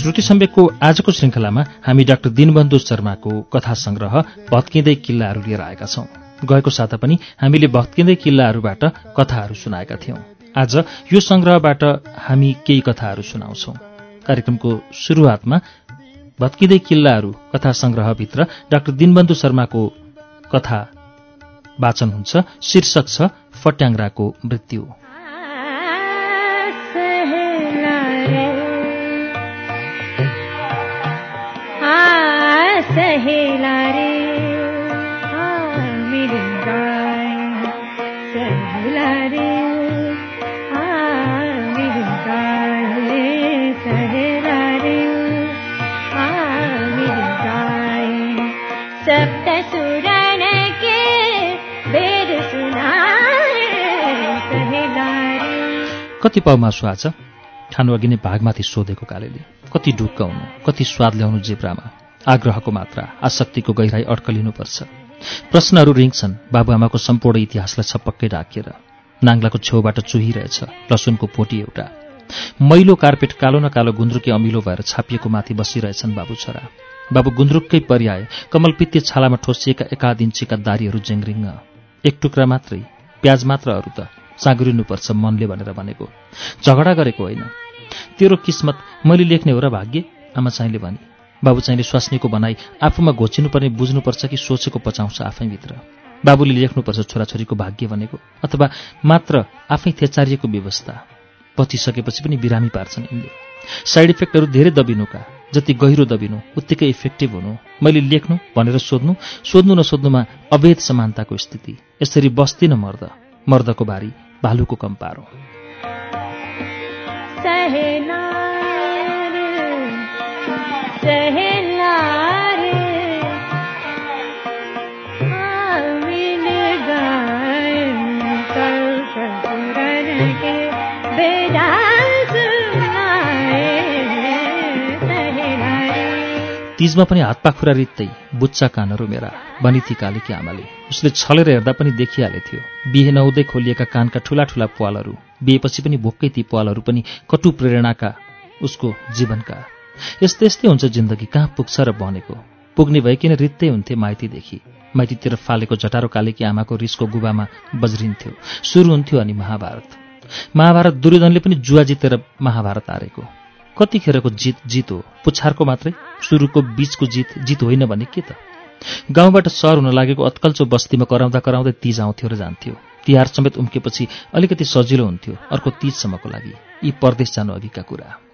श्रुति सम्वेकको आजको श्रृङ्खलामा हामी डाक्टर दिनबन्धु शर्माको कथा संग्रह भत्किँदै किल्लाहरू लिएर आएका छौं। गएको साता पनि हामीले भत्किँदै किल्लाहरूबाट कथाहरू सुनाएका थियौं। आज यो संग्रहबाट हामी केही कथाहरू सुनाउँछौ। कार्यक्रमको शुरूआतमा भत्किँदै किल्लाहरू कथा संग्रहभित्र डाक्टर दिनबन्धु शर्माको कथा वाचन हुन्छ। शीर्षक छ फट्याङ्राको मृत्यु। सहेला रे मेरी गाय सहेला रे मेरी गाय सहेला रे सप्त सुरण के वेद सुनाए सहेला रे। कति पाउ मासु आज? खानु अघि नै भागमाथि सोधेको कालेले कति ढुक्काउनु कति स्वाद ल्याउनु जेब्रामा आग्रहको मात्रा आसक्तिको गहिराई अड्कलिनुपर्छ प्रश्नहरू रिङ्छन् बाबुआमाको सम्पूर्ण इतिहासलाई छपक्कै ढाकिएर नाङ्लाको छेउबाट चुहिरहेछ लसुनको पोटी एउटा। मैलो कार्पेट कालो न कालो गुन्द्रुके अमिलो भएर छापिएको माथि बसिरहेछन् बाबु छोरा। बाबु गुन्द्रुककै परिआए कमलपित्ते छालामा ठोसिएका एकाध इन्चीका दारीहरू जेङ्रिङ्ग एक टुक्रा मात्रै प्याज मात्र अरू त साँगुरिनुपर्छ मनले भनेर भनेको। झगडा गरेको होइन। तेरो किस्मत मैले लेख्ने हो र भाग्य? आमा चाहिँले भने। बाबु चाहिँले स्वास्नीको भनाई आफूमा घोचिनुपर्ने बुझ्नुपर्छ कि सोचेको पचाउँछ आफैभित्र। बाबुले लेख्नुपर्छ छोराछोरीको भाग्य भनेको अथवा मात्र आफै थेचारिएको व्यवस्था। पचिसकेपछि पनि बिरामी पार्छन् यिनले। साइड इफेक्टहरू धेरै दबिनुका जति गहिरो दबिनु उत्तिकै इफेक्टिभ हुनु। मैले लेख्नु भनेर सोध्नु सोध्नु नसोध्नुमा अवैध समानताको स्थिति। यसरी बस्दिन मर्द मर्दको बारी भालुको कम्पारो तिजमा पनि हात पाखुरा रित्तै बुच्चा कानहरू मेरा भनी थी कालेकी आमाले। उसले छलेर हेर्दा पनि देखिहाले थियो बिहे नहुँदै खोलिएका कानका ठुला ठुला पालहरू बिहेपछि पनि भोक्कै ती पालहरू पनि कटु प्रेरणाका उसको जीवनका यस्तै यस्तै हुन्छ जिन्दगी कहाँ पुग्छ र बनेको। पुग्ने भइकिन रित्तै हुन्थे माइतीदेखि? माइतीतिर फालेको जटारो कालेकी आमाको रिसको गुबामा बज्रिन्थ्यो। सुरु हुन्थ्यो अनि महाभारत। महाभारत दुर्योधनले पनि जुवा जितेर महाभारत हारेको। कतिखेरको जित जित हो? पुछारको मात्रै? सुरुको बीचको जित जित होइन भने के त? गाउँबाट सहर हुन लागेको अत्कल्चो बस्तीमा कराउँदा कराउँदै तिज आउँथ्यो र जान्थ्यो। तिहार समेत उम्केपछि अलिकति सजिलो हुन्थ्यो अर्को तिजसम्मको लागि। यी परदेश जानु अघिका कुरा।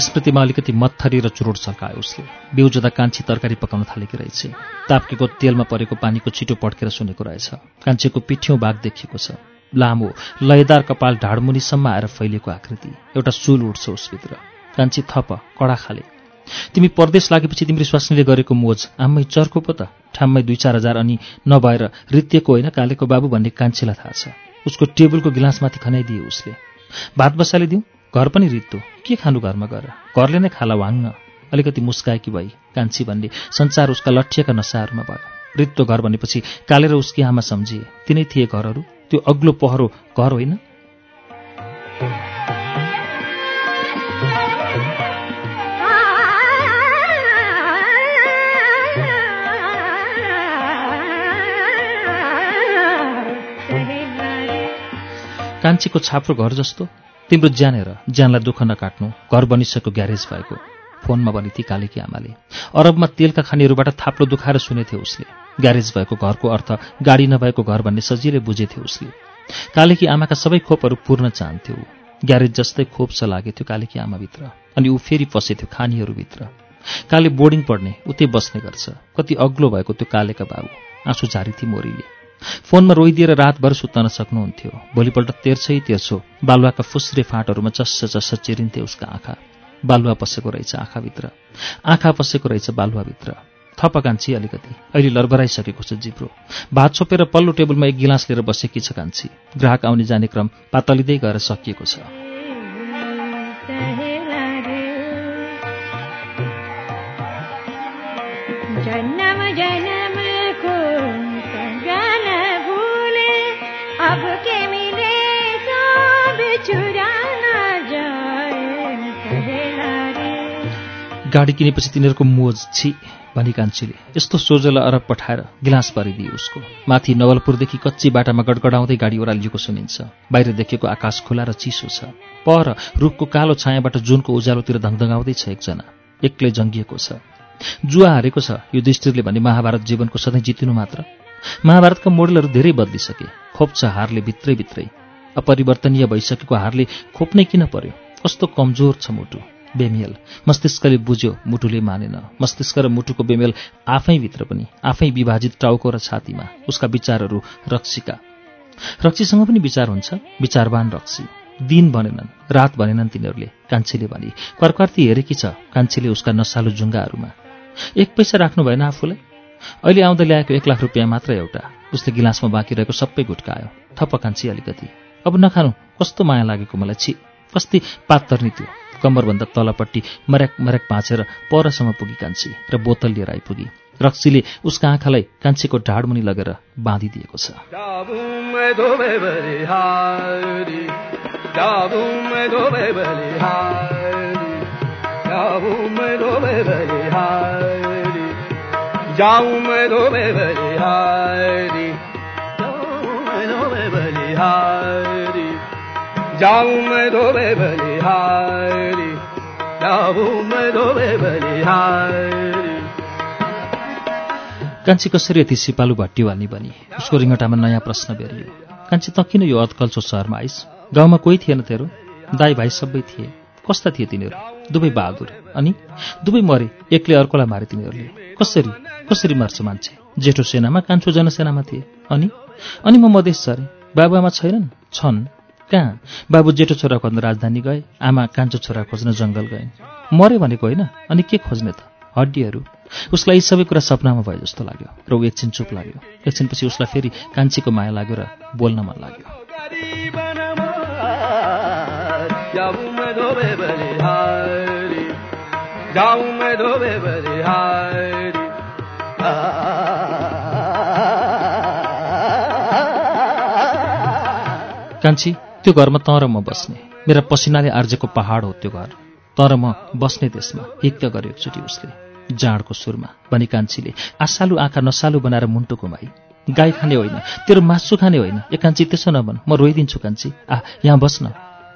स्मृतिमा अलिकति मत्थरी र चुरोट सल्कायो उसले। बिउ जदा कान्छी तरकारी पकाउन थालेकी रहेछ। ताप्केको तेलमा परेको पानीको छिटो पड्केर सुनेको रहेछ। कान्छीको पिठ्यौँ बाघ देखिएको छ। लामो लयदार कपाल ढाडमुनिसम्म आएर फैलिएको आकृति। एउटा सुल उठ्छ उसभित्र। कान्छी थप कडा खाले। तिमी परदेश लागेपछि तिम्रो स्वास्नीले गरेको मोज आम्मै चर्को पो त। ठाममै दुई चार हजार अनि नभएर रित्तिएको होइन कालेको बाबु भन्ने कान्छीलाई थाहा छ। उसको टेबलको गिलासमाथि खनाइदिए उसले। भात बसाले दिउँ घर पनि रित्तो। के खानु घरमा गएर? घरले नै खाला वाङ्ग। अलिकति मुस्काएकी भई कान्छी भन्ने संसार उसका लट्ठिएका नसाहरूमा भयो। रित्तो घर भनेपछि कालेर उसकी आमा सम्झिए तिनै थिए घरहरू? त्यो अग्लो पहरो घर होइन? कान्छीको छाप्रो घर जस्तो। तिम्रो ज्यानेर ज्यानलाई दुःख नकाट्नु घर बनिसकेको ग्यारेज भएको। फोनमा भनेथी कालीकी आमाले। अरबमा तेलका खानीहरूबाट थाप्लो दुखाएर सुनेथे उसले। ग्यारेज भएको घरको अर्थ गाडी नभएको घर भन्ने सजिलै बुझेथ्यो उसले। कालीकी आमाका सबै खोपहरू पूर्ण चाहन्थ्यो। ग्यारेज जस्तै खोप छ लागेथ्यो कालीकी आमाभित्र अनि ऊ फेरि पसेथ्यो खानीहरूभित्र। काले बोर्डिङ पढ्ने उतै बस्ने गर्छ। कति अग्लो भएको त्यो कालेका बाबु आँसु झारी थिए मोरीले। फोनमा रोइदिएर रातभर सुत्न नसक्नुहुन्थ्यो भोलिपल्ट तेर्छै तेर्छो बालुवाका फुस्रे फाँटहरूमा चस्स चस्स चिरिन्थे उसका आँखा। बालुवा पसेको रहेछ आँखाभित्र। आँखा पसेको रहेछ बालुवाभित्र। थप कान्छी अलिकति। अहिले लरबराइसकेको छ जिब्रो। भात छोपेर पल्लो टेबलमा एक गिलास लिएर बसेकी छ कान्छी। ग्राहक आउने जाने क्रम पातलिँदै गएर सकिएको छ। जन्म जन्म को संगन भूले अब के मिले सब गाडी किनेपछि तिनीहरूको मोज छि भनी कान्छीले। यस्तो सोझोलाई अरब पठाएर गिलास पारिदिए उसको। माथि नवलपुरदेखि कच्ची बाटामा गडगडाउँदै गाडी ओह्रालिएको सुनिन्छ। बाहिर देखिएको आकाश खुला र चिसो छ। पर रुखको कालो छायाबाट जुनको उज्यालोतिर धङधङाउँदै छ एकजना। एक्लै जङ्गिएको छ। जुवा हारेको छ युधिष्ठिरले भने महाभारत जीवनको सधैँ जितिनु मात्र। महाभारतका मोडलहरू धेरै बदलिसके। खोप्छ हारले भित्रै भित्रै। अपरिवर्तनीय भइसकेको हारले खोप्नै किन पर्यो? कस्तो कमजोर छ मुटु। बेमेल मस्तिष्कले बुझ्यो मुटुले मानेन। मस्तिष्क र मुटुको बेमेल आफैभित्र पनि आफै विभाजित टाउको र छातीमा। उसका विचारहरू रक्सीका। रक्सीसँग पनि विचार हुन्छ। विचारवान रक्सी। दिन भनेनन् रात भनेनन् तिनीहरूले। कान्छीले भने कर्कर्ती हेरेकी छ? कान्छीले उसका नसालु जुङ्गाहरूमा। एक पैसा राख्नु भएन आफूलाई? अहिले आउँदा ल्याएको एक लाख रुपियाँ मात्र एउटा। उसले गिलासमा बाँकी रहेको सबै गुट्कायो थप कान्छी अलिकति अब नखानु कस्तो माया लागेको मलाई छि। कस्ती पात्तर्नी त्यो। कम्मरभन्दा तलपट्टि मर्याक मर्याक भाँचेर परसम्म पुगी कान्छी र बोतल लिएर आइपुगी। रक्सीले उसका आँखालाई कान्छीको ढाडमुनि लगेर बाँधिदिएको छ। कान्छी कसरी यति सिपालु भट्टिवाली भनी उसको रिङ्गटामा नयाँ प्रश्न बेरियो। कान्छी त किन यो अथकल्चोर सहरमा आइस? गाउँमा कोही थिएन तेरो? दाई भाइ सबै थिए। कस्ता थिए तिनीहरू? दुवै बहादुर। अनि दुवै मरे एकले अर्कोलाई मारे तिनीहरूले। कसरी? कसरी मार्छ मान्छे? जेठो सेनामा कान्छो जनसेनामा थिए। अनि? अनि म मधेस सरे। बाबुआमा छैनन्? छन्। कहाँ? बाबु जेठो छोरा खोज्न राजधानी गए आमा कान्छो छोरा खोज्न जङ्गल गए। मरे भनेको होइन? अनि के खोज्ने त? हड्डीहरू। उसलाई यी सबै कुरा सपनामा भयो जस्तो लाग्यो। र ऊ एकछिन चुप लाग्यो। एकछिनपछि उसलाई फेरि कान्छीको माया लाग्यो र बोल्न मन लाग्यो। कान्छी त्यो घरमा तँ र म बस्ने। मेरा पसिनाले आर्जेको पहाड हो त्यो घर। तँ र म बस्ने त्यसमा हिक्क गर्यो एकचोटि उसले। जाँडको सुरमा भनी कान्छीले आसालु आँखा नसालु बनाएर मुन्टो घुमाई। गाई खाने होइन तेरो मासु खाने होइन। ए कान्छी त्यसो नभन म रोइदिन्छु कान्छी। आ यहाँ बस्न।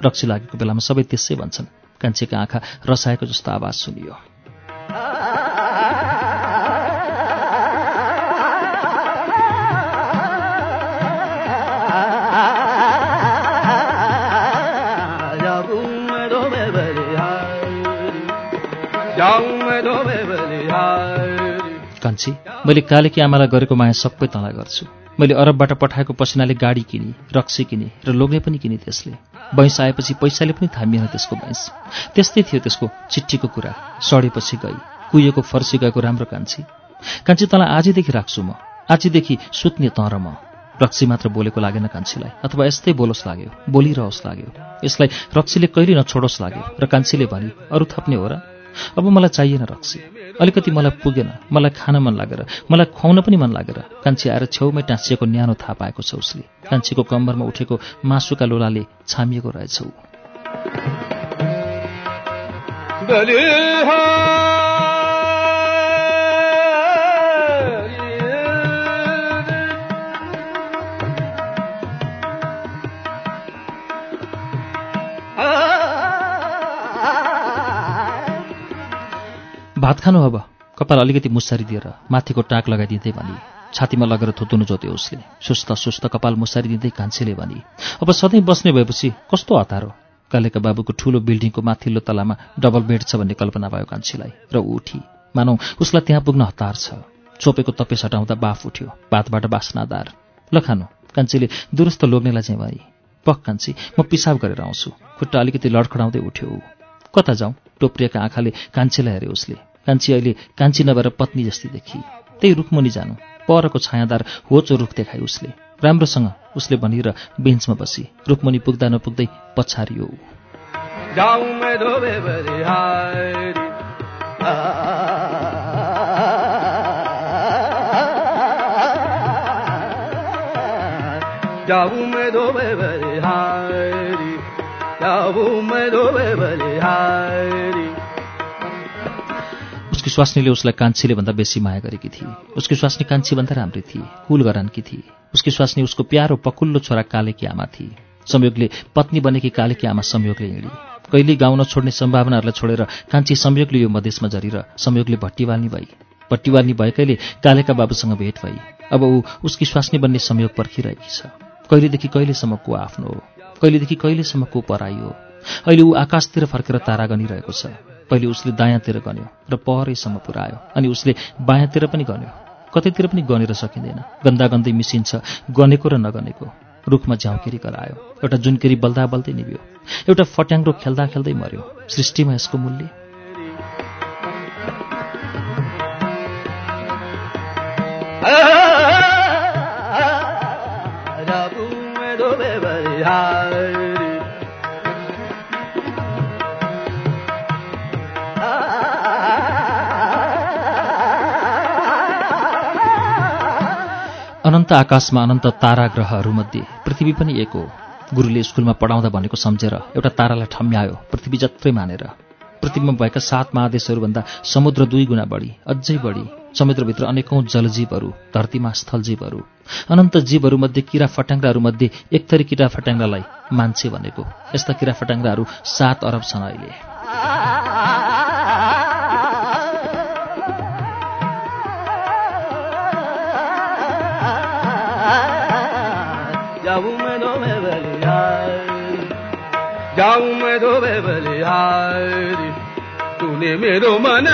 रक्सी लागेको बेलामा सबै त्यसै भन्छन्। कान्छीका आँखा रसाएको जस्तो आवाज सुनियो। कान्छी मैले कालेकी आमालाई गरेको माया सबै तँलाई गर्छु। मैले अरबबाट पठाएको पसिनाले गाडी किने रक्सी किने र लोग्ने पनि किने त्यसले। बैंस आएपछि पैसाले पनि थामिएन त्यसको बैंस त्यस्तै थियो त्यसको चिट्ठीको कुरा। सडेपछि गई। कुहिएको फर्सी गएको राम्रो कान्छी। कान्छी तँलाई आजैदेखि राख्छु म। आजैदेखि सुत्ने तँ र म। रक्सी मात्र बोलेको लागेन कान्छीलाई। अथवा यस्तै बोलोस् लाग्यो। बोलिरहोस् लाग्यो। यसलाई रक्सीले कहिले नछोडोस् लाग्यो। र कान्छीले भने अरू थप्ने हो र? अब मलाई चाहिएन रक्सी। अलिकति मलाई पुगेन मलाई खान मन लागेर मलाई खुवाउन पनि मन लागेर। कान्छी आएर छेउमै टाँसिएको न्यानो थाहा पाएको छ उसले। कान्छीको कम्बरमा उठेको मासुका लोलाले छामिएको रहेछ भात खानु अब। कपाल अलिकति मुसारी दिएर माथिको टाक लगाइदिँदै भनी छातीमा लगेर थुतुनु जोत्यो उसले। सुस्त सुस्त कपाल मुसारी दिँदै कान्छीले भनी अब सधैँ बस्ने भएपछि कस्तो हतारो कालेका बाबुको ठूलो बिल्डिङको माथिल्लो तलामा डबल बेड छ भन्ने कल्पना भयो कान्छीलाई र उठी। मानौ उसलाई त्यहाँ पुग्न हतार छ। चोपेको तपेस हटाउँदा बाफ उठ्यो भातबाट बास्नादार ल खानु कान्छीले दुरुस्त लोग्नेलाई चाहिँ भनी पक कान्छी म पिसाब गरेर आउँछु। खुट्टा अलिकति लडखडाउँदै उठ्यो कता जाउँ? टोप्रिएका आँखाले कान्छीलाई हेऱ्यो उसले। कान्छी अहिले कान्छी नभएर पत्नी जस्तै देखि। त्यही रुखमुनि जानु। परको छायादार होचो रुख देखाए उसले। राम्रोसँग उसले भनिर बेन्चमा बसी। रुखमुनि पुग्दा नपुग्दै पछारियो। जाऊं स्वास्नीले उसलाई कान्छीले भन्दा बेसी माया गरेकी थिए। उसकी स्वास्नी कान्छीभन्दा राम्री थिए कुल गरानकी थिए। उसकी स्वास्नी उसको प्यारो पकुल्लो छोरा कालेकी आमा थिए। संयोगले पत्नी बनेकी कालेकी आमा संयोगले हिँडी। कहिल्यै गाउँ नछोड्ने सम्भावनाहरूलाई छोडेर कान्छी संयोगले यो मधेसमा झरेर संयोगले भट्टीवाल्नी भई। भट्टीवाल्नी भएकैले कालेका बाबुसँग भेट भई। अब ऊ उसकी स्वास्नी बन्ने संयोग पर्खिरहेकी छ। कहिलेदेखि कहिलेसम्म को आफ्नो हो? कहिलेदेखि कहिलेसम्म को पराई हो? अहिले ऊ आकाशतिर फर्केर तारा गनिरहेको छ। पहिले उसले दायाँतिर गन्यो र पहरैसम्म पुऱ्यायो अनि उसले बायाँतिर पनि गन्यो। कतैतिर पनि गनेर सकिँदैन। गन्दा गन्दै मिसिन्छ गनेको र नगनेको। रुखमा झ्याउकेरी करायो एउटा जुनकेरी बल्दा बल्दै निभ्यो। एउटा फट्याङ्ग्रो खेल्दा खेल्दै मर्यो। सृष्टिमा यसको मूल्य? जाऊं अनन्त आकाशमा अनन्त तारा ग्रहहरूमध्ये पृथ्वी पनि एक हो। गुरुले स्कुलमा पढाउँदा भनेको सम्झेर एउटा तारालाई ठम्म्यायो पृथ्वी जत्रै मानेर। पृथ्वीमा भएका सात महादेशहरूभन्दा समुद्र दुई गुणा बढी अझै बढी। समुद्रभित्र अनेकौं जलजीवहरू धरतीमा स्थलजीवहरू। अनन्त जीवहरूमध्ये किरा फट्याङ्ग्राहरूमध्ये एक थरी किरा फट्याङ्ग्रालाई मान्छे भनेको। यस्ता किरा फट्याङ्ग्राहरू सात अरब छन् अहिले। बलिहारी जाऊं मैं धोबे बलिहारी तूने मेरो मन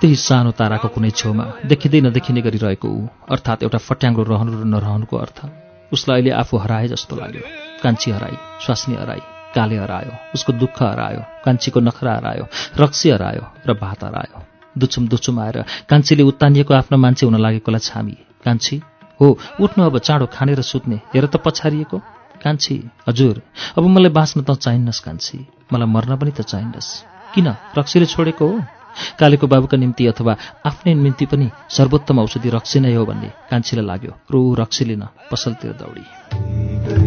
त्यही सानो ताराको कुनै छेउमा देखिँदै नदेखिने गरी रहेको ऊ अर्थात् एउटा फट्याङ्ग्रो रहनु र नरहनुको अर्थ। उसलाई अहिले आफू हराए जस्तो लाग्यो। कान्छी हराई स्वास्नी हराई काले हरायो उसको दुःख हरायो कान्छीको नखरा हरायो रक्सी हरायो र भात हरायो। दुचुम दुचुम आएर कान्छीले उत्तानिएको आफ्नो मान्छे हुन लागेकोलाई छामी। कान्छी हो उठ्नु अब चाँडो खानेर सुत्ने। हेर त पछारिएको। कान्छी हजुर अब मलाई बाँच्न त चाहिन्नस् कान्छी। मलाई मर्न पनि त चाहिन्नस्। किन? रक्सीले छोडेको हो। कालेको बाबुका निम्ति अथवा आफ्नै निम्ति पनि सर्वोत्तम औषधि रक्सी नै हो भन्ने कान्छीलाई लाग्यो। र ऊ रक्सी लिन पसलतिर दौडी।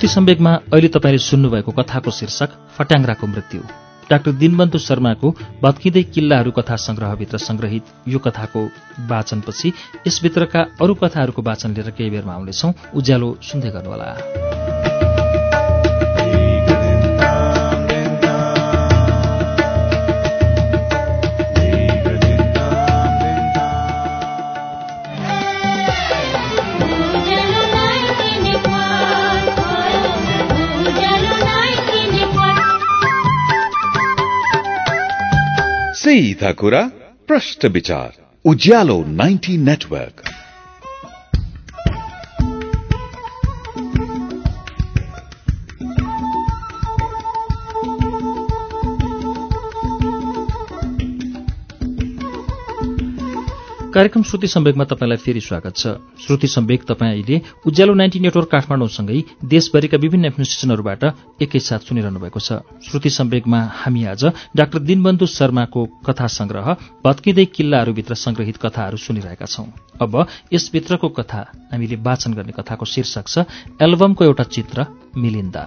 श्रुति सम्वेकमा अहिले तपाईँले सुन्नुभएको कथाको शीर्षक फट्याङ्ग्राको मृत्यु। डाक्टर दिनबन्धु शर्माको भत्किँदै किल्लाहरू कथा सङ्ग्रहभित्र सङ्ग्रहित यो कथाको वाचनपछि यसभित्रका अरू कथाहरूको वाचन लिएर केही बेरमा आउनेछौँ। उज्यालो सुन्दै गर्नुहोला। सीधा कुरा प्रश्न विचार उज्यालो 90 नेटवर्क कार्यक्रम श्रुति सम्वेकमा तपाईँलाई फेरि स्वागत छ। श्रुति सम्वेक तपाईँ अहिले उज्यालो नाइन्टी नेटवर्क काठमाडौँसँगै देशभरिका विभिन्न एफएम एकैसाथ सुनिरहनु भएको छ। श्रुति सम्वेकमा हामी आज डाक्टर दिनबन्धु शर्माको कथा संग्रह भत्किँदै किल्लाहरूभित्र संग्रहित कथाहरू सुनिरहेका छौं। अब यसभित्रको कथा हामीले वाचन गर्ने कथाको शीर्षक छ एल्बमको एउटा चित्र मिलिन्दा।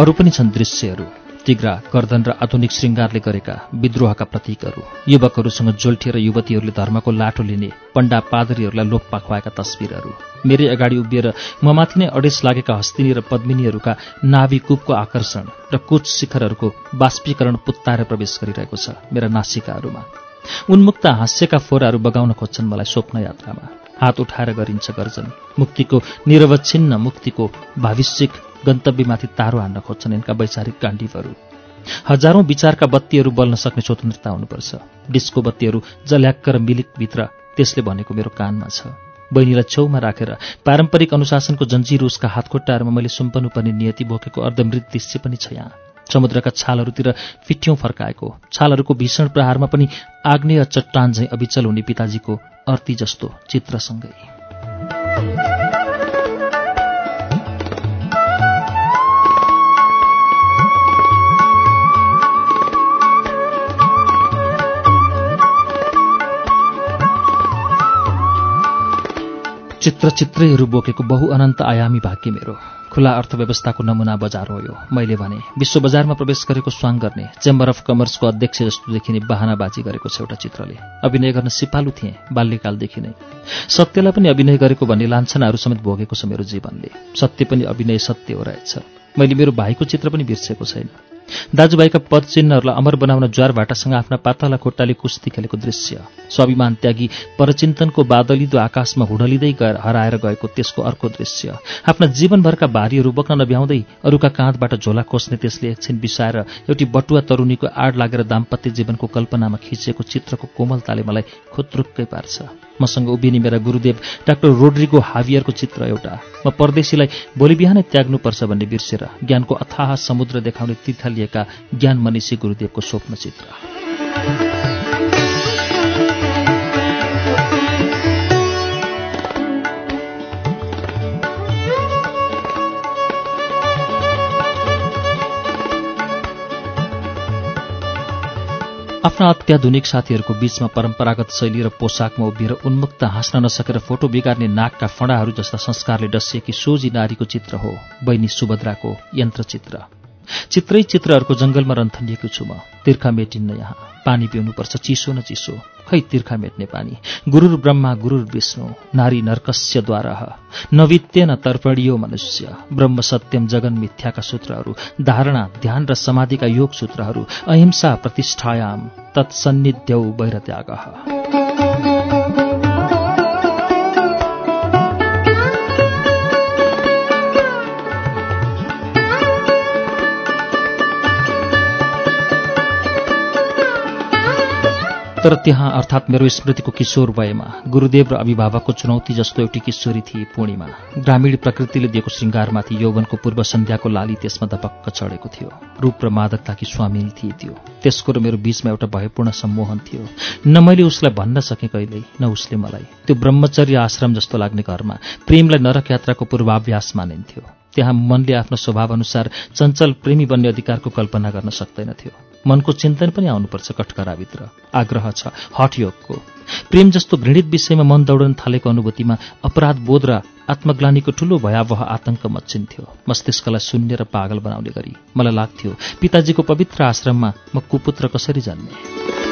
अरू पनि छन् दृश्यहरू। तिग्रा गर्दन र आधुनिक श्रृङ्गारले गरेका विद्रोहका प्रतीकहरू। युवकहरूसँग जोल्टिएर युवतीहरूले धर्मको लाठो लिने पण्डा पादरीहरूलाई लोप खुवाएका तस्विरहरू। मेरै अगाडि उभिएर ममाथि नै अडेस लागेका हस्तिनी र पद्मिनीहरूका नाभि कुपको आकर्षण र कुच शिखरहरूको बाष्पीकरण पुत्ताएर प्रवेश गरिरहेको छ मेरा नासिकाहरूमा। उन्मुक्त हास्यका फोराहरू बगाउन खोज्छन् मलाई स्वप्न यात्रामा हात उठाएर गरिन्छ गर्जन। मुक्तिको निरवच्छिन्न मुक्तिको भाविष्यिक गन्तव्यमाथि तारो हान्न खोज्छन् यिनका वैचारिक गाण्डीवहरू हजारौं विचारका बत्तीहरू बल्न सक्ने स्वतन्त्रता हुनुपर्छ। डिस्को बत्तीहरू जल्याक्क र मिलिकभित्र त्यसले भनेको मेरो कानमा छ। बहिनीलाई छेउमा राखेर पारम्परिक अनुशासनको जन्जिर उसका हातखुट्टाहरूमा मैले सुम्पनुपर्ने नियति बोकेको अर्धमृत दृश्य पनि छ यहाँ। समुद्रका छालहरूतिर फिट्यौं फर्काएको। छालहरूको भीषण प्रहारमा पनि आग्नेय चट्टान झैँ अविचल हुने पिताजीको अर्ती जस्तो चित्रसँगै। चित्र चित्रैहरू बोकेको बहु अनन्त आयामी भाग्य मेरो। खुला अर्थव्यवस्थाको नमुना बजार हो यो। मैले भने विश्व बजारमा प्रवेश गरेको स्वाङ गर्ने चेम्बर अफ कमर्सको अध्यक्ष जस्तो देखिने बाहनाबाजी गरेको छ एउटा चित्रले। अभिनय गर्न सिपालु थिएँ बाल्यकालदेखि नै। सत्यलाई पनि अभिनय गरेको भन्ने लान्छनाहरू समेत भोगेको छ मेरो जीवनले। सत्य पनि अभिनय सत्य हो रहेछ। मैले मेरो भाइको चित्र पनि बिर्सेको छैन। दाजुभाइका पद चिन्हहरूलाई अमर बनाउन ज्वार भाटासँग आफ्ना पातला खुट्टाले कुस्ती खेलेको दृश्य। स्वाभिमान त्यागी परचिन्तनको बादलिदो आकाशमा हुडलिँदै गएर हराएर गएको त्यसको अर्को दृश्य। आफ्ना जीवनभरका भारीहरू बोक्न नभ्याउँदै अरूका काँधबाट झोला खोस्ने त्यसले एकछिन बिसाएर एउटी बटुवा तरुणीको आड लागेर दाम्पत्य जीवनको कल्पनामा खिचिएको चित्रको कोमलताले मलाई खुत्रुक्कै पार्छ। मसँग उभिने मेरा गुरुदेव डाक्टर रोड्रिगो हावियरको चित्र एउटा। म परदेशीलाई भोलि बिहानै त्याग्नुपर्छ भन्ने बिर्सेर ज्ञानको अथाह समुद्र देखाउने तीर्थ ज्ञान मनिषी गुरुदेवको स्वप्न चित्र। आफ्ना अत्याधुनिक साथीहरूको बीचमा परम्परागत शैली र पोसाकमा उभिएर उन्मुक्त हाँस्न नसकेर फोटो बिगार्ने नाकका फडाहरू जस्ता संस्कारले डसिएकी सोझी नारीको चित्र हो। बहिनी सुभद्राको यन्त्रचित्र। चित्रै चित्रहरूको जंगलमा रन्थनिएको छु म। तिर्खा मेटिन्न यहाँ। पानी पिउनुपर्छ चिसो न चिसो। खै तिर्खा मेट्ने पानी? गुरुर ब्रह्मा गुरुर विष्णु नारी नर्कस्यद्वारा। नवित्येन तर्पणियो मनुष्य। ब्रह्म सत्यम जगन मिथ्याका सूत्रहरू। धारणा ध्यान र समाधिका योग सूत्रहरू। अहिंसा प्रतिष्ठायाम। तत्सन्निध्यौ वैरत्याग तर त्यहाँ अर्थात् मेरो स्मृतिको किशोर वयमा गुरुदेव र अभिभावकको चुनौती जस्तो एउटी किशोरी थिए पूर्णिमा। ग्रामीण प्रकृतिले दिएको श्रृङ्गारमाथि यौवनको पूर्व सन्ध्याको लाली त्यसमा दपक्क चढेको थियो। रूप र मादकताकी स्वामिनी थिए त्यो। त्यसको र मेरो बीचमा एउटा भयपूर्ण सम्मोहन थियो। न मैले उसलाई भन्न सकेँ कहिल्यै न उसले मलाई। त्यो ब्रह्मचर्य आश्रम जस्तो लाग्ने घरमा प्रेमलाई नरक यात्राको पूर्वाभ्यास मानिन्थ्यो। त्यहाँ मनले आफ्नो स्वभावअनुसार चञ्चल प्रेमी बन्ने अधिकारको कल्पना गर्न सक्दैनथ्यो मनको चिन्तन पनि आउनुपर्छ कटकराभित्र आग्रह छ हठयोगको प्रेम जस्तो घृणित विषयमा मन दौडन थालेको अनुभूतिमा अपराध बोध र आत्मग्लानीको ठूलो भयावह आतंक मच्चिन्थ्यो मस्तिष्कलाई शून्य र पागल बनाउने गरी। मलाई लाग्थ्यो पिताजीको पवित्र आश्रममा म कुपुत्र कसरी जन्मे?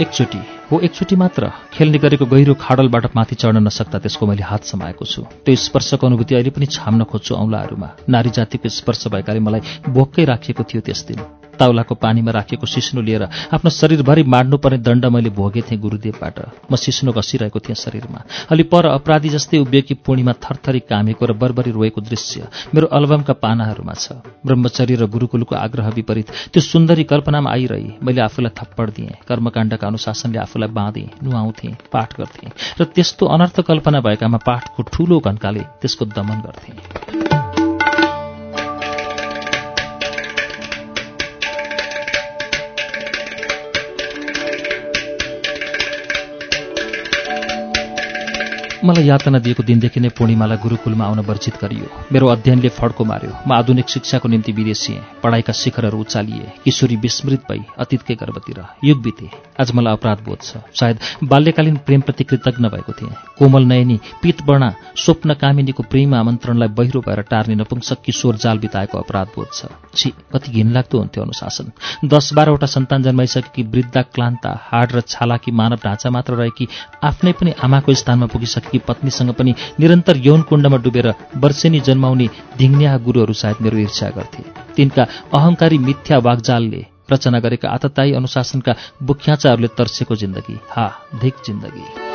एकचोटि हो एकचोटि मात्र खेल्ने गरेको गहिरो खाडलबाट माथि चढ्न नसक्दा त्यसको मैले हात समाएको छु। त्यो स्पर्शको अनुभूति अहिले पनि छाम्न खोज्छु औँलाहरूमा। नारी जातिको स्पर्श भएकाले मलाई बोक्कै राखिएको थियो त्यस दिन। ताउलाको पानीमा राखिएको सिस्नो लिएर आफ्नो शरीरभरि माड्नुपर्ने दण्ड मैले भोगेथेँ गुरुदेवबाट। म सिस्नो घसिरहेको थिएँ शरीरमा। अलि पर अपराधी जस्तै उभिएकी पूर्णिमा थरथरी कामेको र बरबरी रोएको दृश्य मेरो अल्बमका पानाहरूमा छ। ब्रह्मचर्य र गुरुकुलको आग्रह विपरीत त्यो सुन्दरी कल्पनामा आइरही। मैले आफूलाई थप्पड दिएँ। कर्मकाण्डका अनुशासनले आफूलाई बाँधेँ नुहाउँथेँ पाठ गर्थेँ। र त्यस्तो अनर्थ कल्पना भएकामा पाठको ठूलो घन्काले त्यसको दमन गर्थेँ। मलाई यातना दिएको दिनदेखि नै पूर्णिमालाई गुरुकुलमा आउन वर्जित गरियो। मेरो अध्ययनले फड्को मार्यो। म आधुनिक शिक्षाको निम्ति विदेशिएँ पढाइका शिखरहरू उचालिए। किशोरी विस्मृत भई अतीतकै गर्भतिर। युग बिते। आज मलाई अपराध बोध छ। सायद बाल्यकालीन प्रेमप्रति कृतज्ञ भएको थिएँ। कोमल नयनी पितवर्णा स्वप्न कामिनीको प्रेम आमन्त्रणलाई बहिरो भएर टार्ने नपुंसक किशोर जाल बिताएको अपराध बोध छ। छि कति घिनलाग्दो हुन्थ्यो अनुशासन। दस बाह्रवटा सन्तान जन्माइसकेकी वृद्धा क्लान्ता हाड र छालाकी मानव ढाँचा मात्र रहेकी आफ्नै पनि आमाको स्थानमा पुगिसकेकी पत्नीसँग पनि निरन्तर यौन कुण्डमा डुबेर वर्षेनी जन्माउने धिङ्न्या गुरुहरू सायद मेरो ईर्ष्या गर्थे। तिनका अहङ्कारी मिथ्या वाग्जालले रचना गरेका आततायी अनुशासनका बुख्याचाहरूले तर्सेको जिन्दगी। हा धिक जिन्दगी।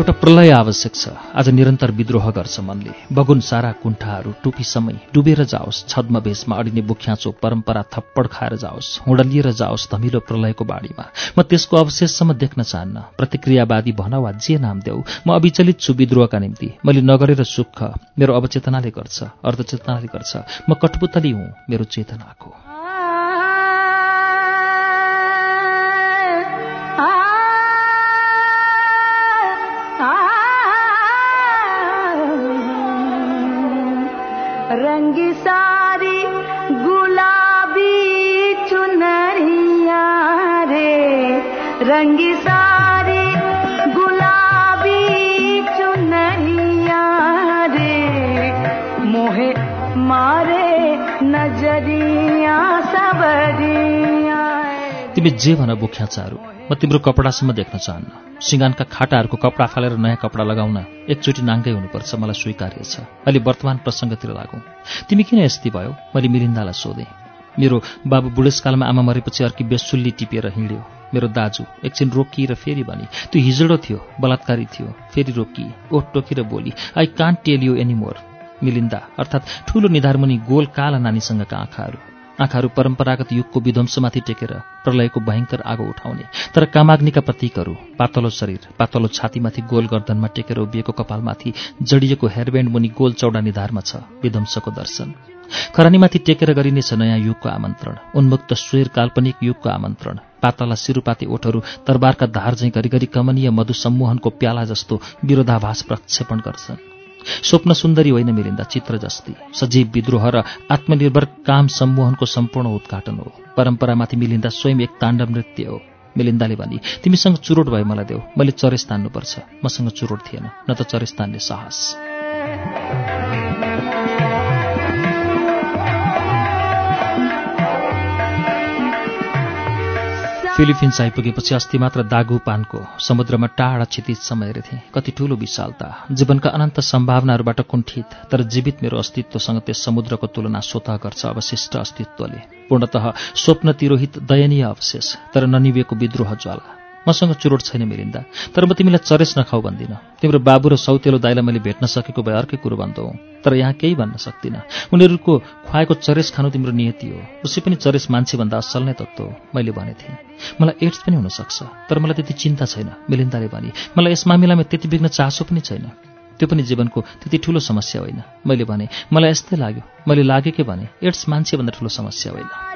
एउटा प्रलय आवश्यक छ। आज निरन्तर विद्रोह गर्छ मनले। बगुन सारा कुण्ठाहरू टुपी समय डुबेर जाओस्। छद्म भेषमा अडिने बुख्याचो परम्परा थप्पड खाएर जाओस्। हुडलिएर जाओस् धमिलो प्रलयको बाढीमा। म त्यसको अवशेषसम्म देख्न चाहन्न। प्रतिक्रियावादी भन वा जे नाम देऊ म अविचलित छु विद्रोहका निम्ति। मैले नगरेर सुख मेरो अवचेतनाले गर्छ अर्धचेतनाले गर्छ। म कठपुतली हुँ मेरो चेतनाको रंगी सारी गुलाबी चुनरिया रे। रंगी सारी गुलाबी चुनरिया रे। मोहे मारे नज़रिया सबरिया तिमी जे भन बुख्याचाहरू म तिम्रो कपडासम्म देख्न चाहन्न। सिँगानका खाटाहरूको कपडा फालेर नयाँ कपडा लगाउन एकचोटि नाङ्गै हुनुपर्छ मलाई स्वीकार्य छ। अहिले वर्तमान प्रसङ्गतिर लागौँ। तिमी किन यस्ती भयो? मैले मिरिन्दालाई सोधेँ। मेरो बाबु बुढेसकालमा आमा मरेपछि अर्की बेसुल्ली टिपेर हिँड्यो। मेरो दाजु एकछिन रोकिएर फेरि भने त्यो हिजडो थियो बलात्कारी थियो फेरि रोकी ओठ टोकेर बोली I can't tell you anymore मिलिन्दा अर्थात् ठूलो निधारमुनि गोल काला नानीसँगका आँखाहरू। आँखाहरू परम्परागत युगको विध्वंसमाथि टेकेर प्रलयको भयङ्कर आगो उठाउने। तर कामाग्निका प्रतीकहरू पातलो शरीर पातलो छातीमाथि गोल गर्दनमा टेकेर उभिएको कपालमाथि जडिएको हेयरब्यान्ड मुनि गोल चौडा निधारमा छ विध्वंसको दर्शन। खरानीमाथि टेकेर गरिनेछ नयाँ युगको आमन्त्रण उन्मुक्त स्वेर काल्पनिक युगको आमन्त्रण पातला सिरुपाती ओठहरू तरबारका धार झैँ घरिघरि कमनीय मधु सम्मोहनको प्याला जस्तो विरोधाभास प्रक्षेपण गर्छन्। स्वप्न सुन्दरी होइन मिलिन्दा चित्र जस्ती। सजीव विद्रोह र आत्मनिर्भर काम सम्मोहनको सम्पूर्ण उद्घाटन हो। परम्परामाथि मिलिन्दा स्वयं एक ताण्डव नृत्य हो। मिलिन्दाले भनी तिमीसँग चुरोट भए मलाई देऊ। मैले चरेस तान्नुपर्छ। मसँग चुरोट थिएन न त चरेस तान्ने साहस। फिलिपिन्स आइपुगेपछि अस्ति मात्र दागु पानको समुद्रमा टाढा क्षितिजसम्म हेरेथे कति ठूलो विशालता जीवनका अनन्त सम्भावनाहरूबाट कुण्ठित तर जीवित मेरो अस्तित्वसँग त्यस समुद्रको तुलना स्वतः गर्छ अवशिष्ट अस्तित्वले। पूर्णतः स्वप्न तिरोहित दयनीय अवशेष तर ननिवेको विद्रोह ज्वाला। मसँग चुरोट छैन मिलिन्दा। तर म तिमीलाई चरेस नखाऊ भन्दिनँ। तिम्रो बाबु र सौतेलो दाइलाई मैले भेट्न सकेको भए अर्कै कुरो भन्दो। तर यहाँ केही भन्न सक्दिनँ। उनीहरूको खुवाएको चरेस खानु तिम्रो नियति हो। उसै पनि चरेस मान्छेभन्दा असल नै तत्त्व हो मैले भनेथेँ। मलाई एड्स पनि हुनसक्छ तर मलाई त्यति चिन्ता छैन मिलिन्दाले भने। मलाई यस मामिलामा त्यति बिग्न चासो पनि छैन। त्यो पनि जीवनको त्यति ठूलो समस्या होइन। मैले भने मलाई यस्तै लाग्यो। मैले लाग्यो के भने एड्स मान्छेभन्दा ठूलो समस्या होइन।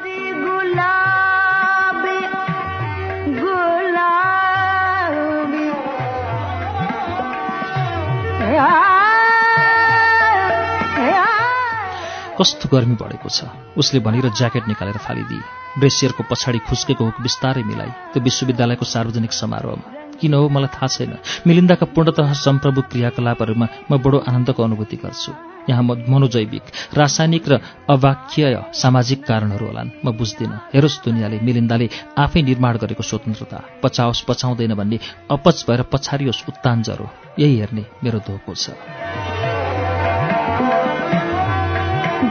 कस्तो गर्मी बढेको छ? उसले भनेर ज्याकेट निकालेर फालिदिए। ब्रेसियरको पछाडि खुस्केको हुक बिस्तारै मिलाई। त्यो विश्वविद्यालयको सार्वजनिक समारोहमा। किन हो? मलाई थाहा छैन। मिलिन्दाका पूर्णतः सम्प्रभु क्रियाकलापहरूमा म बडो आनन्दको अनुभूति गर्छु। यहाँ मनोजैविक रासायनिक र अवाक्य सामाजिक कारणहरू होलान्। म बुझ्दिनँ। हेरोस् दुनियाँले मिलिन्दाले आफै निर्माण गरेको स्वतन्त्रता। पचाओस् पचाउँदैन भन्ने अपच भएर पछारियोस् उत्तान जरो। यही हेर्ने मेरो धोको छ।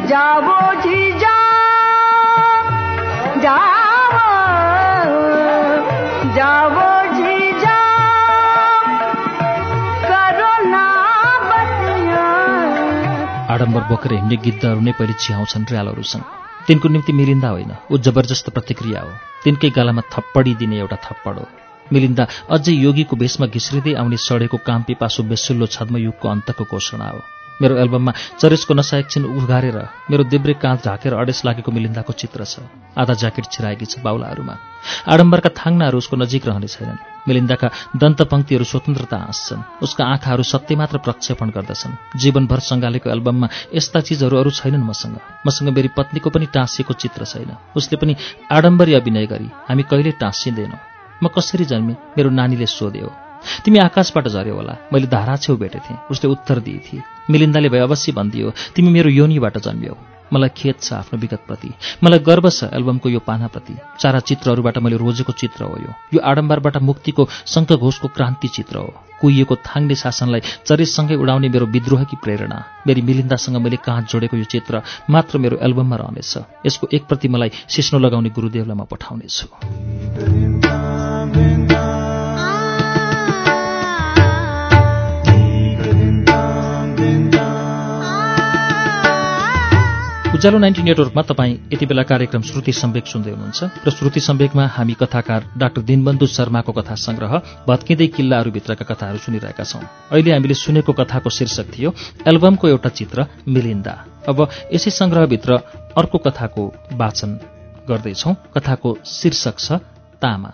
बतिया। आडम्बर बोकेर हिँड्ने गिद्धहरू नै पहिले चिहाउँछन् र्यालहरूसँग। तिनको निम्ति मिलिन्दा होइन ऊ जबरजस्त प्रतिक्रिया हो। तिनकै गालामा थप्पडी दिने एउटा थप्पड हो। मिलिन्दा अझै योगीको भेषमा घिस्रिँदै आउने सडेको काम पिपासो बेसुल्लो छद्म युगको अन्तको घोषणा हो। मेरो एल्बममा चरेसको नसा एकछिन उघारेर मेरो देब्रे काँध ढाकेर अडेस लागेको मिलिन्दाको चित्र छ। आधा ज्याकेट छिराएकी छ बाहुलाहरूमा आडम्बरका थाङ्नाहरू उसको नजिक रहने छैनन्। मिलिन्दाका दन्तपङ्क्तिहरू स्वतन्त्रता हाँस्छन् उसका आँखाहरू सत्य मात्र प्रक्षेपण गर्दछन्। जीवनभर सङ्गालेको एल्बममा यस्ता चिजहरू अरू छैनन् मसँग। मसँग मेरी पत्नीको पनि टाँसिएको चित्र छैन। उसले पनि आडम्बरी अभिनय गरी हामी कहिले टाँसिँदैनौँ। म कसरी जन्मेँ? मेरो नानीले सोध्यो। तिमी आकाशबाट झऱ्यौ होला। मैले धारा छेउ भेटेथेँ। उसले उत्तर दिएथी मिलिन्दाले भए अवश्य भनिदियो तिमी मेरो योनिबाट जन्म्यौ। मलाई खेद छ आफ्नो विगतप्रति। मलाई गर्व छ एल्बमको यो पानाप्रति। सारा चित्रहरूबाट मैले रोजेको चित्र हो यो। यो आडम्बरबाट मुक्तिको शङ्खघोषको क्रान्ति चित्र हो। कुहिएको थाङ्ने शासनलाई चरिससँगै उडाउने मेरो विद्रोहकी प्रेरणा। मेरी मिलिन्दासँग मैले काँध जोडेको यो चित्र मात्र मेरो एल्बममा रहनेछ। यसको एक प्रति मलाई सिस्नो लगाउने गुरुदेवलाई म पठाउनेछु। उज्यालो नाइन्टी नेटवर्कमा तपाईँ यति बेला कार्यक्रम श्रुति सम्वेक सुन्दै हुनुहुन्छ। र श्रुति सम्वेकमा हामी कथाकार डाक्टर दिनबन्धु शर्माको कथा संग्रह भत्किँदै किल्लाहरूभित्रका कथाहरू सुनिरहेका छौं। अहिले हामीले सुनेको कथाको शीर्षक थियो एल्बमको एउटा चित्र मिलिन्दा। अब यसै संग्रहभित्र अर्को कथाको वाचन गर्दैछौ। कथाको शीर्षक छ तामा।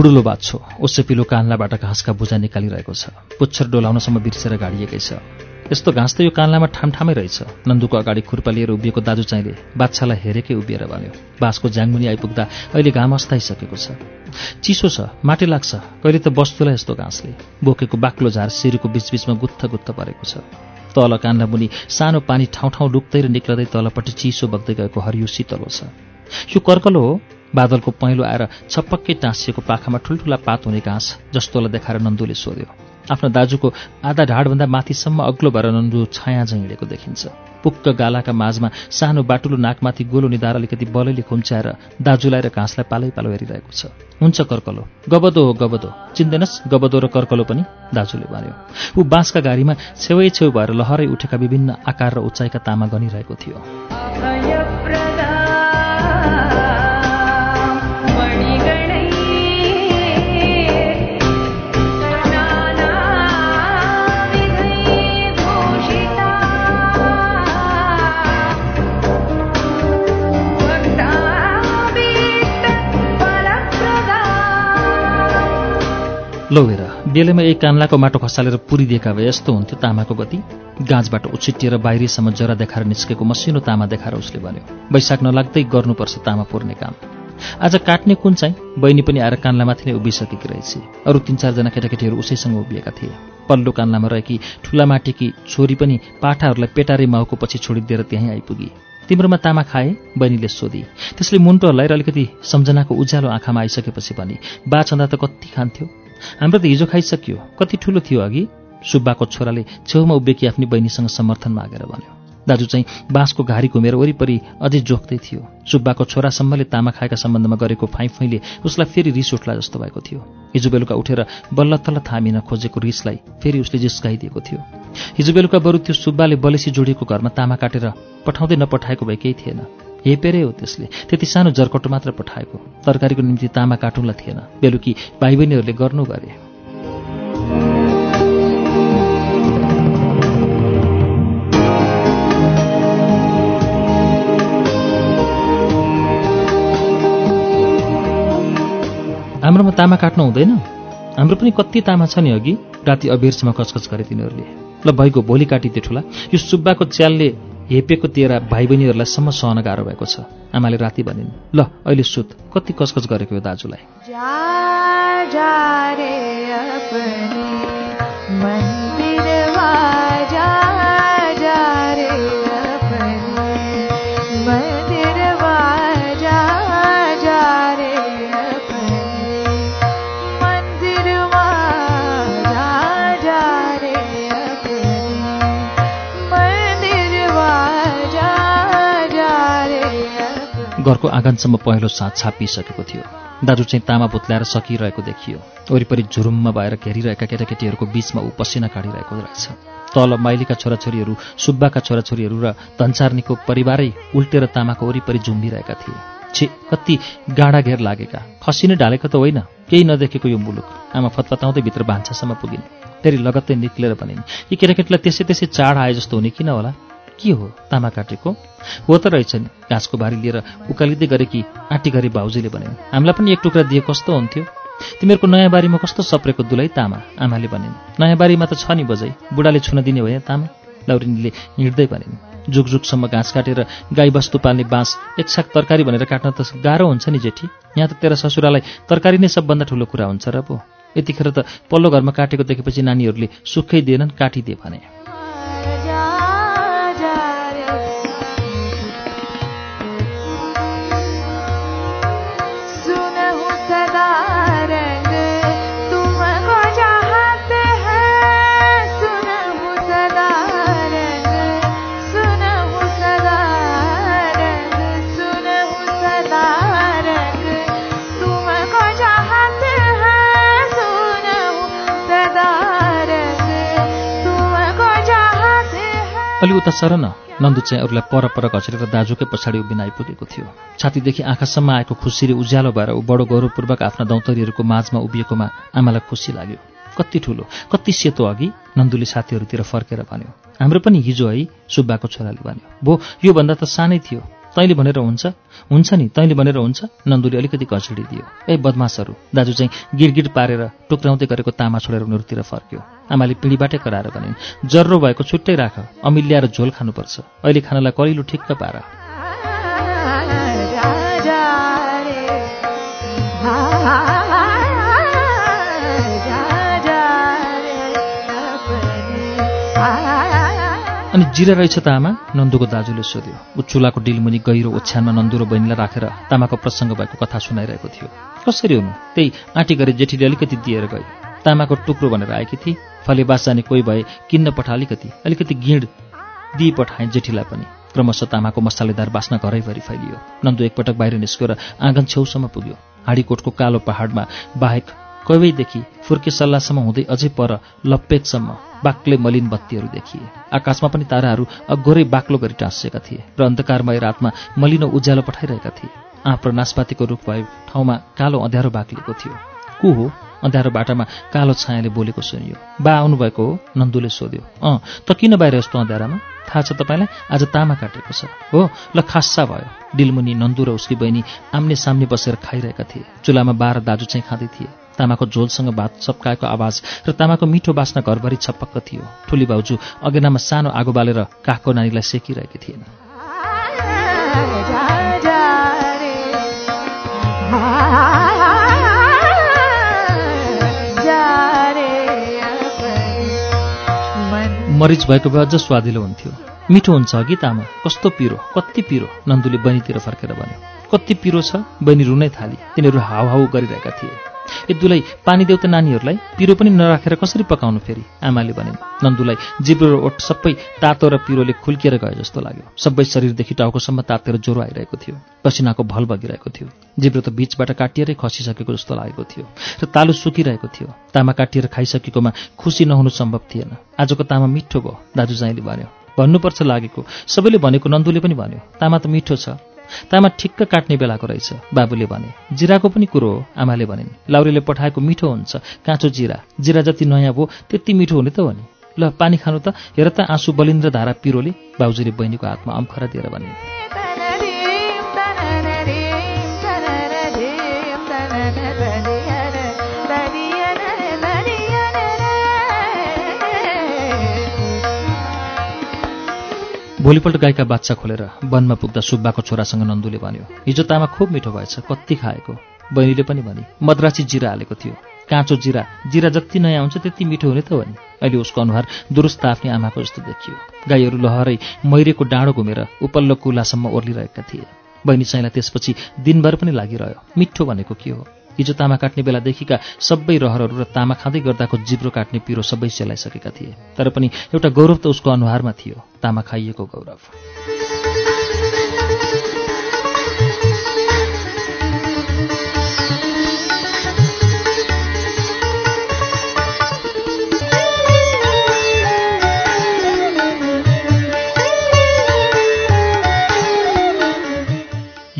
मुडुलो बाछो ओसेपिलो कान्लाबाट घाँसका बुझा निकालिरहेको छ। पुच्छर डोलाउनसम्म बिर्सेर गाडिएकै छ। यस्तो घाँस त यो कान्लामा ठामठामै रहेछ। नन्दुको अगाडि खुर्पा लिएर उभिएको दाजु चाहिँले बाछालाई हेरेकै उभिएर भन्यो बाँसको ज्याङमुनि आइपुग्दा अहिले घाम अस्ताइसकेको छ। चिसो छ माटी लाग्छ। कहिले त बस्तुलाई यस्तो घाँसले। बोकेको बाक्लो झार सिरीको बीचबीचमा गुत्थ गुत्थ परेको छ। तल कान्ला मुनि सानो पानी ठाउँ ठाउँ डुक्दै र निक्लदै तलपट्टि चिसो बग्दै गएको हरियो शीतलो छ। यो कर्कलो हो। बादलको पहेँलो आएर छपक्कै टाँसिएको पाखामा ठुल्ठुला पात हुने घाँस जस्तोलाई देखाएर नन्दुले सोध्यो आफ्नो दाजुको आधा ढाडभन्दा माथिसम्म अग्लो भएर नन्दु छाया झैँ हिँडेको देखिन्छ। पुक्क गालाका माझमा सानो बाटुलो नाकमाथि गोलो निधार अलिकति बलैले खुम्च्याएर दाजुलाई र घाँसलाई पालै पालो हेरिरहेको छ। हुन्छ कर्कलो गबदो हो गबदो। चिन्दैनस् गबदो र कर्कलो पनि दाजुले भन्यो। ऊ बाँसका गाडीमा छेउै छेउ भएर लहरै उठेका विभिन्न आकार र उचाइका तामा गनिरहेको थियो। लौ हेर बेलेमा एक कान्लाको माटो खसालेर पुरिदिएका भए यस्तो हुन्थ्यो तामाको गति। गाँजबाट उछिटिएर बाहिरीसम्म जरा देखाएर निस्केको मसिनो तामा देखाएर उसले भन्यो वैशाख नलाग्दै गर्नुपर्छ तामा पुर्ने काम। आज काट्ने कुन चाहिँ? बहिनी पनि आएर कान्लामाथि नै उभिसकेकी रहेछ। अरू तिन चारजना केटाकेटीहरू उसैसँग उभिएका थिए। पल्लो कान्लामा रहेकी ठुला माटीकी छोरी पनि पाठाहरूलाई पेटारे माउको पछि छोडिदिएर त्यहीँ आइपुगी। तिम्रोमा तामा खाए? बहिनीले सोधी। त्यसले मुन्टो हल्लाएर अलिकति सम्झनाको उज्यालो आँखामा आइसकेपछि भने बा छँदा त कति खान्थ्यो? हाम्रो त हिजो खाइसक्यो। कति ठुलो थियो अघि? सुब्बाको छोराले छेउमा उभिएकी आफ्नी बहिनीसँग समर्थन मागेर भन्यो दाजु चाहिँ बाँसको घारी घुमेर वरिपरि अझै जोख्दै थियो। सुब्बाको छोरासम्मले तामा खाएका सम्बन्धमा गरेको फाइफैले उसलाई फेरि रिस उठ्ला जस्तो भएको थियो। हिजो बेलुका उठेर बल्ल तल्ल थामिन खोजेको रिसलाई फेरि उसले जिस्काइदिएको थियो। हिजो बेलुका बरु त्यो सुब्बाले बलेसी जोडिएको घरमा तामा काटेर पठाउँदै नपठाएको भए केही थिएन। हेपेरै हो त्यसले। त्यति सानो जर्कटो मात्र पठाएको। तरकारीको निम्ति तामा काटुन्ला थिएन। बेलुकी भाइ बहिनीहरूले गर्नु गरे। हाम्रोमा तामा काट्नु हुँदैन? हाम्रो पनि कति तामा छ नि अघि? राति अबेरसम्म कचकच गरे तिनीहरूले। ल भइगयो भोलि काटिदिए ठुला। यो सुब्बाको च्यालले हेपेको तेरा भाइ बहिनीहरूलाई सम्म सहन गाह्रो भएको छ। आमाले राति भनिन् ल अहिले सुत। कति कचकच गरेको यो दाजुलाई? घरको आँगनसम्म पहेँलो साँझ छापिसकेको थियो। दाजु चाहिँ तामा भुत्ल्याएर सकिरहेको देखियो। वरिपरि झुरुममा भएर घेरिरहेका केटाकेटीहरूको बीचमा ऊ पसिना काटिरहेको रहेछ। तल माइलीका छोराछोरीहरू सुब्बाका छोराछोरीहरू र धन्सार्नीको परिवारै उल्टेर तामाको वरिपरि झुम्बिरहेका थिए। छे कति गाडा घेर लागेका। खसी नै ढालेको त होइन। केही नदेखेको यो मुलुक। आमा फतफताउँदै भित्र भान्सासम्म पुगिन्। फेरि लगत्तै निक्लेर भनिन् यी केटाकेटीलाई त्यसै त्यसै चाड आए जस्तो हुने किन होला? के हो तामा काटेको? हो त रहेछ नि घाँसको भारी लिएर उकालिँदै गरे कि आँटी गरी भाउजूले भनिन् हामीलाई पनि एक टुक्रा दिए कस्तो हुन्थ्यो? तिमीहरूको नयाँ बारीमा कस्तो सप्रेको दुलै तामा? आमाले भनिन् नयाँ बारीमा त छ नि बजै बुढाले छुन दिने भए तामा? लौरिनीले हिँड्दै भनिन् जुगजुगसम्म घाँस काटेर गाईबस्तु पाल्ने बाँस एक साग तरकारी भनेर काट्न त गाह्रो हुन्छ नि जेठी। यहाँ त तेरा ससुरालाई तरकारी नै सबभन्दा ठुलो कुरा हुन्छ र पो। यतिखेर त पल्लो घरमा काटेको देखेपछि नानीहरूले सुखै दिएनन् काटिदिए भने। अलि उता सर न नन्दु चाहिँ अरूलाई पर पर घचरेर दाजुकै पछाडि उभिन आइपुगेको थियो। छातीदेखि आँखासम्म आएको खुसी र उज्यालो भएर ऊ बडो गौरवपूर्वक आफ्ना दौतरीहरूको माझमा उभिएकोमा आमालाई खुसी लाग्यो। कति ठुलो कति सेतो अघि नन्दुले साथीहरूतिर फर्केर भन्यो। हाम्रो पनि हिजो है सुब्बाको छोराले भन्यो। भो योभन्दा त सानै थियो। तैँले भनेर हुन्छ। हुन्छ नि तैँले भनेर हुन्छ। नन्दुले अलिकति घचिडिदियो ए बदमासहरू दाजु चाहिँ गिडगिड पारेर टुक्राउँदै गरेको तामा छोडेर उनीहरूतिर फर्क्यो। आमाले पिँढीबाटै कराएर भनिन् जर्रो भएको छुट्टै राख अमिल ल्याएर झोल खानुपर्छ। अहिले खानालाई कलिलो ठिक्क पार। अनि जिरा रहेछ त आमा? नन्दुको दाजुले सोध्यो। ऊ चुलाको डिलमुनि गहिरो ओछ्यानमा नन्दु र बहिनीलाई राखेर तामाको प्रसङ्ग भएको कथा सुनाइरहेको थियो। कसरी हुनु? त्यही आँटी गरी जेठीले अलिकति दिएर गए तामाको टुक्रो भनेर आएकी थिए फलेबास जाने कोही भए किन्न पठा अलिकति। अलिकति गिँड दिई पठाएँ जेठीलाई पनि। क्रमशः तामाको मसालेदार बास्ना घरैभरि फैलियो। नन्दु एकपटक बाहिर निस्क्यो र आँगन छेउसम्म पुग्यो। हाडीकोटको कालो पहाडमा बाहेक कैवैदेखि फुर्के सल्लाहसम्म हुँदै अझै पर लप्पेकसम्म बाक्ले मलिन बत्तीहरू देखिए। आकाशमा पनि ताराहरू अघोरै बाक्लो गरी टाँसिएका थिए र अन्धकारमय रातमा मलिनो उज्यालो पठाइरहेका थिए। आँप र नासपातीको रुख भए ठाउँमा कालो अँध्यारो बाक्लिएको थियो। को हो? अँध्यारो बाटामा कालो छायाले बोलेको सुनियो। बा आउनुभएको हो नन्दुले सोध्यो। अँ त किन बाहिर यस्तो अँध्यारामा? थाहा छ तपाईँलाई आज तामा काटेको छ। हो ल खास्सा भयो। डिलमुनि नन्दु र उसकी बहिनी आम्ने सामने बसेर खाइरहेका थिए। चुलामा बाह्र दाजु चाहिँ खाँदै थिए। तामाको झोलसँग भात चप्काएको आवाज र तामाको मिठो बास्ना घरभरि छपक्क थियो। ठुली भाउजू अगेनामा सानो आगो बालेर काखको नानीलाई सेकिरहेकी थिएन मरिच भएको भए अझ स्वादिलो हुन्थ्यो। मिठो हुन्छ अघि तामा। कस्तो पिरो कति पिरो नन्दुले बहिनीतिर फर्केर भन्यो। कति पिरो छ? बहिनी रुनै थाली। तिनीहरू हाउ हाउ गरिरहेका थिए। ए दुलाई पानी देऊ त नानीहरूलाई पिरो पनि नराखेर कसरी पकाउनु फेरि? आमाले भनिन् नन्दुलाई जिब्रो र ओठ सबै तातो र पिरोले खुल्किएर गए जस्तो लाग्यो। सबै शरीरदेखि टाउकोसम्म तातेर ज्वरो आइरहेको थियो। पसिनाको भल बगिरहेको थियो। जिब्रो त बिचबाट काटिएरै खसिसकेको जस्तो लागेको थियो र तालु सुकिरहेको थियो। तामा काटिएर खाइसकेकोमा खुसी नहुनु सम्भव थिएन। आजको तामा मिठो भयो। दाजुजाइले भन्यो। भन्नुपर्छ लागेको। सबैले भनेको नन्दुले पनि भन्यो। तामा त मिठो छ। तामा ठिक्क काट्ने बेलाको रहेछ। बाबुले भने जिराको पनि कुरो हो आमाले भनिन् लाउरीले पठाएको मिठो हुन्छ काँचो जिरा। जिरा जति नयाँ भयो त्यति मिठो हुने त हो ल पानी खानु त हेर त आँसु बलिन्द्र धारा पिरोले बाबुजीले बहिनीको हातमा अम्खरा दिएर भने। भोलिपल्ट गाईका बाच्छा खोलेर वनमा पुग्दा सुब्बाको छोरासँग नन्दुले भन्यो हिजो तामा खुब मिठो भएछ कति खाएको? बहिनीले पनि भने मद्रासी जिरा हालेको थियो काँचो जिरा जिरा जति नयाँ हुन्छ त्यति मिठो हुने त हो नि। अहिले उसको अनुहार दुरुस्त आफ्नै आमाको जस्तो देखियो। गाईहरू लहरै मैरेको डाँडो घुमेर उपल्लो कुलासम्म ओर्लिरहेका थिए। बहिनी साइलाई त्यसपछि दिनभर पनि लागिरह्यो। मिठो भनेको के हो? हिजो तामा काट्ने बेलादेखिका सबै रहरहरू र तामा खाँदै गर्दाको जिब्रो काट्ने पिरो सबै सेलाइसकेका थिए। तर पनि एउटा गौरव त उसको अनुहारमा थियो। तामा खाइएको गौरव।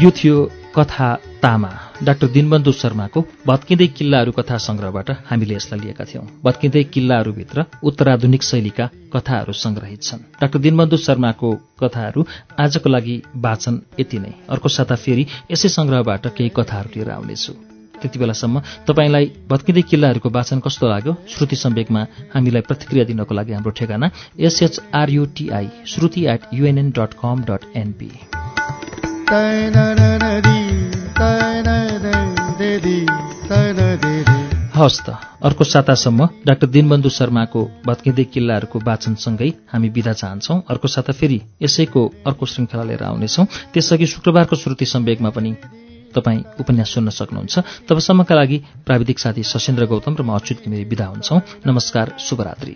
यो थियो कथा तामा डाक्टर दिनबन्धु शर्माको भत्किँदै किल्लाहरू कथा सङ्ग्रहबाट हामीले यसलाई लिएका थियौँ। भत्किँदै किल्लाहरूभित्र उत्तराधुनिक शैलीका कथाहरू सङ्ग्रहित छन्। डाक्टर दिनबन्धु शर्माको कथाहरू आजको लागि वाचन यति नै। अर्को साता फेरि यसै सङ्ग्रहबाट केही कथाहरू लिएर आउनेछु। त्यति बेलासम्म तपाईँलाई भत्किँदै किल्लाहरूको वाचन कस्तो लाग्यो? श्रुति सम्वेकमा हामीलाई प्रतिक्रिया दिनको लागि हाम्रो ठेगाना S H R U T I Shruti at U N N dot com dot NP हवस् त अर्को सातासम्म डाक्टर दिनबन्धु शर्माको भत्किँदै किल्लाहरूको वाचनसँगै हामी बिदा चाहन्छौँ। अर्को साता फेरि यसैको अर्को श्रृङ्खला लिएर आउनेछौँ। त्यसअघि शुक्रबारको श्रुति सम्वेकमा पनि तपाईँ उपन्यास सुन्न सक्नुहुन्छ। तबसम्मका लागि प्राविधिक साथी सशेन्द्र गौतम र म अच्युत घिमिरे विदा हुन्छौँ। नमस्कार शुभरात्रि।